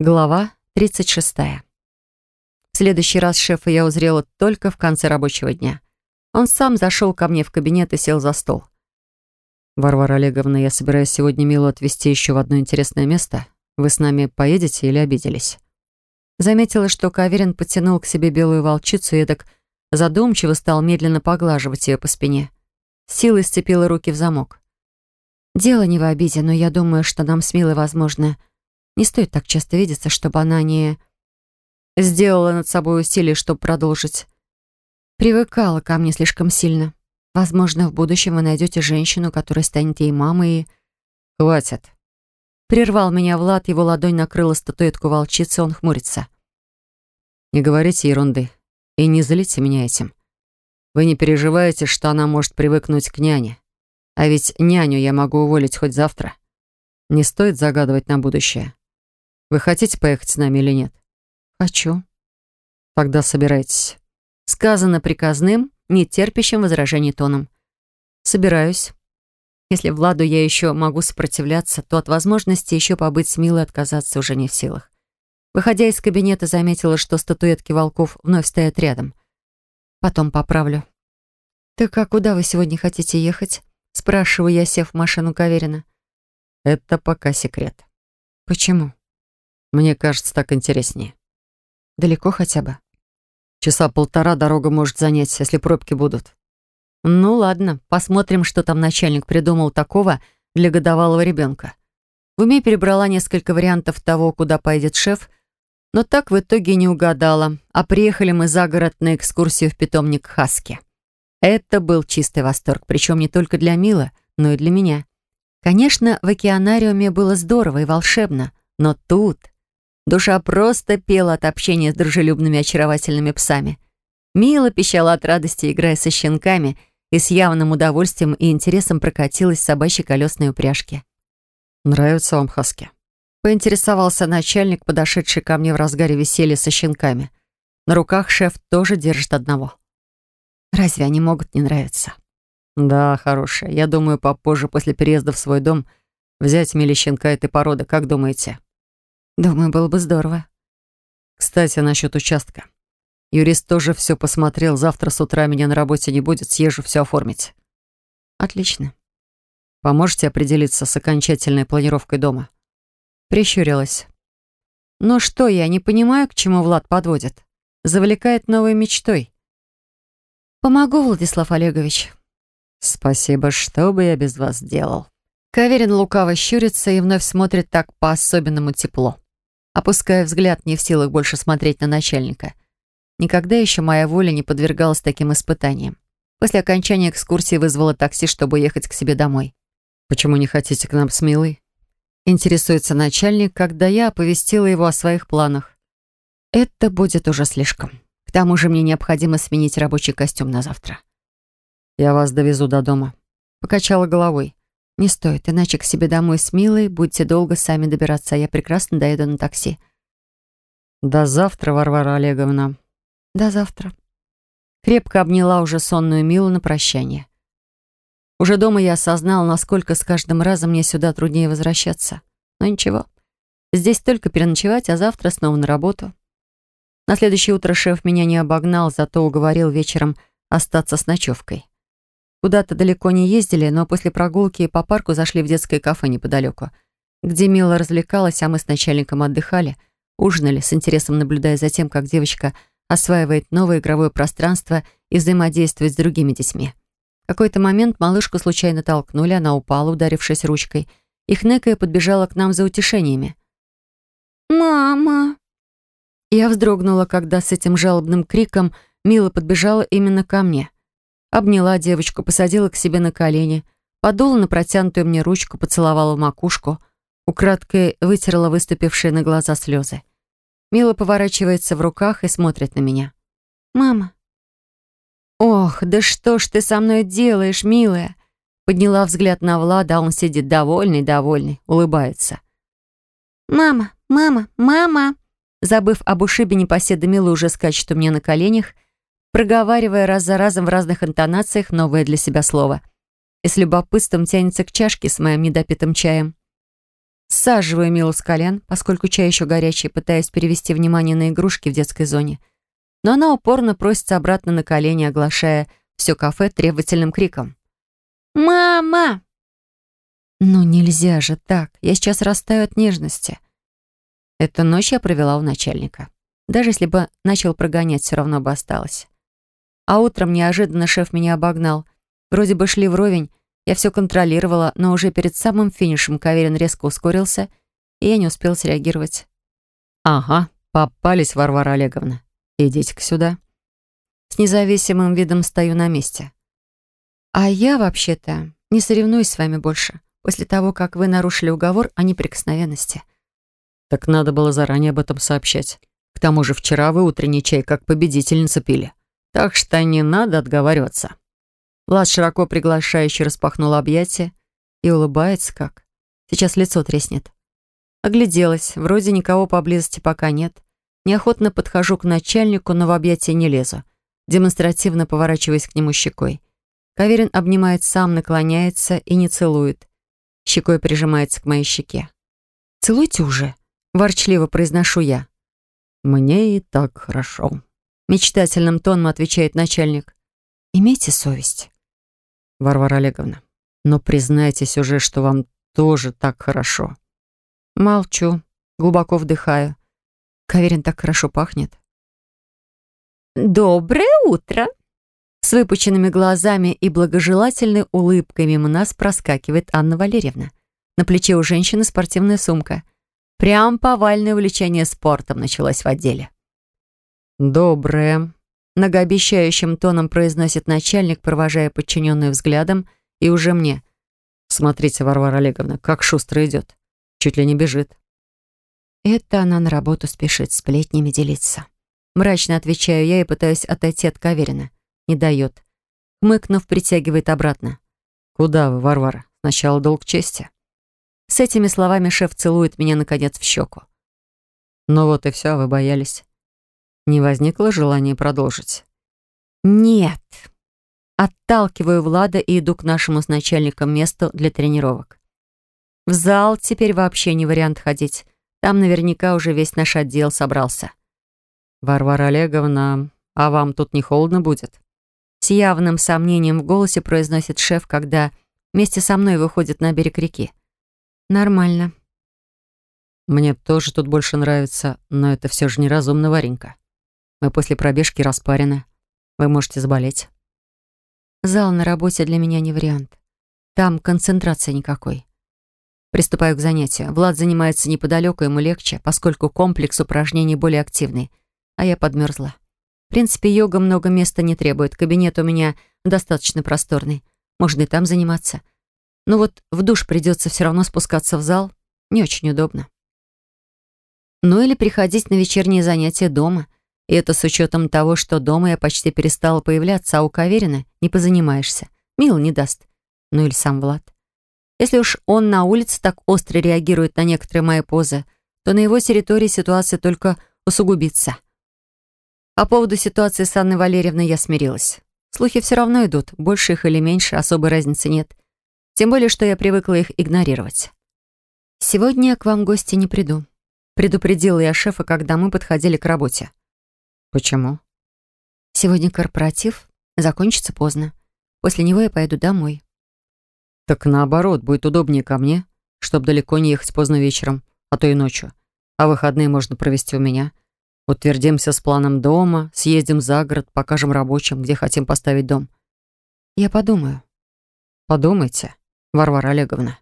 Глава 36. В следующий раз шефа я узрела только в конце рабочего дня. Он сам зашел ко мне в кабинет и сел за стол. «Варвара Олеговна, я собираюсь сегодня Милу отвезти еще в одно интересное место. Вы с нами поедете или обиделись?» Заметила, что Каверин потянул к себе белую волчицу и так задумчиво стал медленно поглаживать ее по спине. Силой сцепила руки в замок. «Дело не в обиде, но я думаю, что нам с Милой возможно не стоит так часто видеться, чтобы она не... Сделала над собой усилие, чтобы продолжить. Привыкала ко мне слишком сильно. Возможно, в будущем вы найдете женщину, которая станет ей мамой и... «Хватит!» Прервал меня Влад, его ладонь накрыла статуэтку волчицы, он хмурится. «Не говорите ерунды и не злите меня этим. Вы не переживаете, что она может привыкнуть к няне. А ведь няню я могу уволить хоть завтра. Не стоит загадывать на будущее. Вы хотите поехать с нами или нет? Хочу. Тогда собирайтесь. Сказано приказным, не терпящим возражений тоном. Собираюсь. Если Владу я еще могу сопротивляться, то от возможности еще побыть с Милой отказаться уже не в силах. Выходя из кабинета, заметила, что статуэтки волков вновь стоят рядом. Потом поправлю. «Так а куда вы сегодня хотите ехать?» Спрашиваю я, сев в машину Каверина. «Это пока секрет». «Почему?» Мне кажется, так интереснее. Далеко хотя бы? Часа полтора дорога может занять, если пробки будут. Ну ладно, посмотрим, что там начальник придумал такого для годовалого ребенка. В уме перебрала несколько вариантов того, куда поедет шеф, но так в итоге не угадала, а приехали мы за город на экскурсию в питомник Хаски. Это был чистый восторг, причем не только для Мила, но и для меня. Конечно, в океанариуме было здорово и волшебно, но тут Душа просто пела от общения с дружелюбными очаровательными псами. Мило пищала от радости, играя со щенками, и с явным удовольствием и интересом прокатилась собачьей колесной упряжке. «Нравится вам хаски?» Поинтересовался начальник, подошедший ко мне в разгаре веселья со щенками. На руках шеф тоже держит одного. Разве они могут не нравиться? Да, хорошая. Я думаю, попозже, после переезда в свой дом, взять мили щенка этой породы. Как думаете? Думаю, было бы здорово. Кстати, насчет участка. Юрист тоже все посмотрел. Завтра с утра меня на работе не будет. Съезжу все оформить. Отлично. Поможете определиться с окончательной планировкой дома? Прищурилась. Но что, я не понимаю, к чему Влад подводит. Завлекает новой мечтой. Помогу, Владислав Олегович. Спасибо, что бы я без вас делал. Каверин лукаво щурится и вновь смотрит так по-особенному тепло опуская взгляд, не в силах больше смотреть на начальника. Никогда еще моя воля не подвергалась таким испытаниям. После окончания экскурсии вызвала такси, чтобы ехать к себе домой. «Почему не хотите к нам с Милой?» Интересуется начальник, когда я оповестила его о своих планах. «Это будет уже слишком. К тому же мне необходимо сменить рабочий костюм на завтра». «Я вас довезу до дома», — покачала головой. «Не стоит, иначе к себе домой с Милой будете долго сами добираться, а я прекрасно доеду на такси». «До завтра, Варвара Олеговна». «До завтра». Крепко обняла уже сонную Милу на прощание. Уже дома я осознала, насколько с каждым разом мне сюда труднее возвращаться. Но ничего. Здесь только переночевать, а завтра снова на работу. На следующее утро шеф меня не обогнал, зато уговорил вечером остаться с ночевкой. Куда-то далеко не ездили, но после прогулки по парку зашли в детское кафе неподалеку, где Мила развлекалась, а мы с начальником отдыхали, ужинали, с интересом наблюдая за тем, как девочка осваивает новое игровое пространство и взаимодействует с другими детьми. В какой-то момент малышку случайно толкнули, она упала, ударившись ручкой, и хныкая подбежала к нам за утешениями. «Мама!» Я вздрогнула, когда с этим жалобным криком Мила подбежала именно ко мне — Обняла девочку, посадила к себе на колени, подула на протянутую мне ручку, поцеловала в макушку, украдкой вытерла выступившие на глаза слезы. Мила поворачивается в руках и смотрит на меня. «Мама». «Ох, да что ж ты со мной делаешь, милая?» Подняла взгляд на Влада, а он сидит довольный, довольный, улыбается. «Мама, мама, мама!» Забыв об ушибе, непоседа Мила уже скачет у меня на коленях — проговаривая раз за разом в разных интонациях новое для себя слово. И с любопытством тянется к чашке с моим недопитым чаем. Саживаю Милу с колен, поскольку чай еще горячий, пытаясь перевести внимание на игрушки в детской зоне. Но она упорно просится обратно на колени, оглашая все кафе требовательным криком. «Мама!» «Ну нельзя же так, я сейчас растаю от нежности». Эту ночь я провела у начальника. Даже если бы начал прогонять, все равно бы осталось. А утром неожиданно шеф меня обогнал. Вроде бы шли вровень, я все контролировала, но уже перед самым финишем Каверин резко ускорился, и я не успел среагировать. «Ага, попались, Варвара Олеговна. Идите-ка сюда». С независимым видом стою на месте. «А я, вообще-то, не соревнуюсь с вами больше, после того, как вы нарушили уговор о неприкосновенности». Так надо было заранее об этом сообщать. К тому же вчера вы утренний чай как победительница пили. Так что не надо отговариваться. Влад широко приглашающе распахнул объятия и улыбается как. Сейчас лицо треснет. Огляделась. Вроде никого поблизости пока нет. Неохотно подхожу к начальнику, но в объятия не лезу. Демонстративно поворачиваясь к нему щекой. Каверин обнимает сам, наклоняется и не целует. Щекой прижимается к моей щеке. «Целуйте уже!» Ворчливо произношу я. «Мне и так хорошо», — мечтательным тоном отвечает начальник. «Имейте совесть». «Варвара Олеговна, но признайтесь уже, что вам тоже так хорошо». Молчу, глубоко вдыхаю. Каверин так хорошо пахнет. «Доброе утро!» С выпученными глазами и благожелательной улыбкой мимо нас проскакивает Анна Валерьевна. На плече у женщины спортивная сумка — Прям повальное увлечение спортом началось в отделе. «Доброе», — многообещающим тоном произносит начальник, провожая подчиненную взглядом, и уже мне. «Смотрите, Варвара Олеговна, как шустро идет. Чуть ли не бежит». Это она на работу спешит сплетнями делиться. Мрачно отвечаю я и пытаюсь отойти от Каверина. Не дает. Хмыкнув, притягивает обратно. «Куда вы, Варвара? Сначала долг чести». С этими словами шеф целует меня, наконец, в щеку. Ну вот и все, вы боялись. Не возникло желания продолжить? Нет. Отталкиваю Влада и иду к нашему с начальником месту для тренировок. В зал теперь вообще не вариант ходить. Там наверняка уже весь наш отдел собрался. «Варвара Олеговна, а вам тут не холодно будет?» С явным сомнением в голосе произносит шеф, когда вместе со мной выходит на берег реки. Нормально. Мне тоже тут больше нравится, но это все же неразумно, Варенька. Мы после пробежки распарены. Вы можете заболеть. Зал на работе для меня не вариант. Там концентрации никакой. Приступаю к занятию. Влад занимается неподалеку, ему легче, поскольку комплекс упражнений более активный, а я подмерзла. В принципе, йога много места не требует. Кабинет у меня достаточно просторный. Можно и там заниматься. Но вот в душ придется все равно спускаться в зал. Не очень удобно. Ну или приходить на вечерние занятия дома. И это с учетом того, что дома я почти перестала появляться, а у Каверина не позанимаешься. Мил не даст. Ну или сам Влад. Если уж он на улице так остро реагирует на некоторые мои позы, то на его территории ситуация только усугубится. По поводу ситуации с Анной Валерьевной я смирилась. Слухи все равно идут, больше их или меньше, особой разницы нет. Тем более, что я привыкла их игнорировать. «Сегодня я к вам гости не приду», — предупредила я шефа, когда мы подходили к работе. «Почему?» «Сегодня корпоратив, закончится поздно. После него я поеду домой». «Так наоборот, будет удобнее ко мне, чтобы далеко не ехать поздно вечером, а то и ночью. А выходные можно провести у меня. Утвердимся с планом дома, съездим за город, покажем рабочим, где хотим поставить дом». «Я подумаю». «Подумайте». Варвара Олеговна.